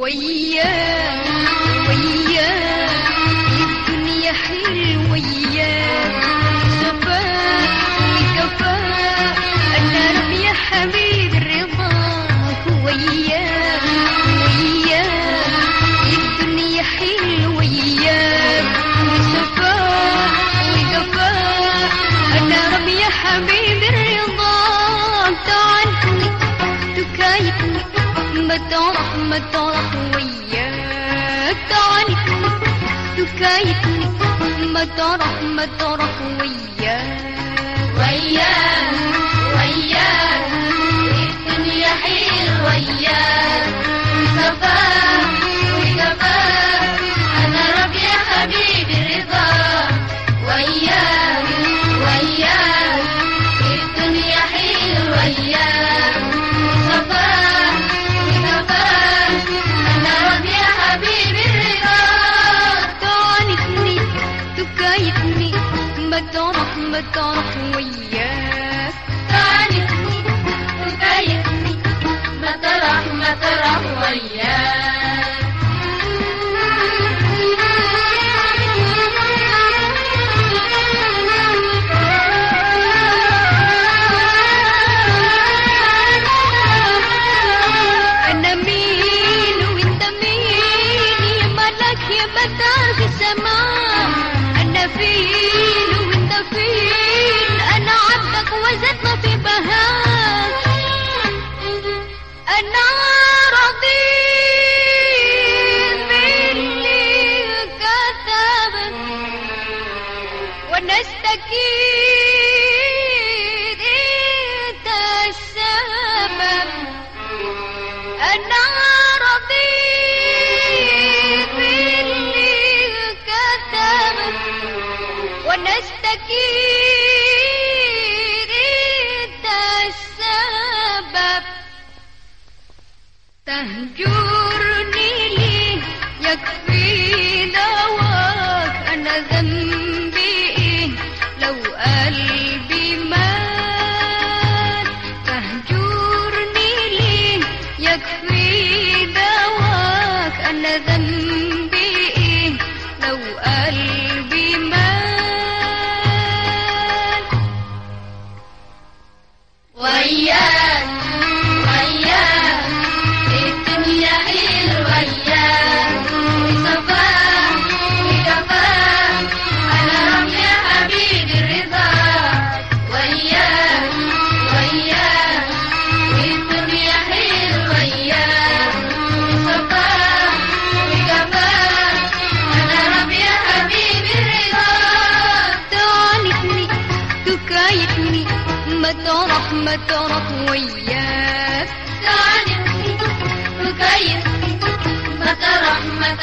我一夜。مدارك وياك تعانيتني تكايتني مدارك مدارك وياك وياك وياك الدنيا حلوة وياك سفر بكره وياك تعالي وبايتني ما تروح ما تروح وياك أكيد أنت السبب أنا رضيت باللي كتبت ونستكيد وإياك محمد رقويات تعالي وكيف مترحمة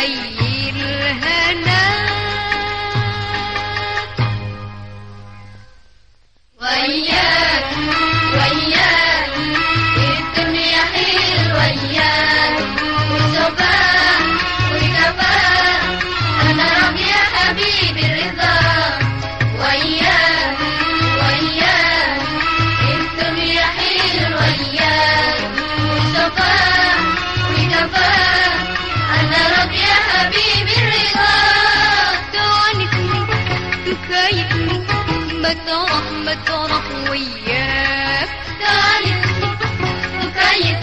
ay. ما تروح ما وياك تعالي تكيف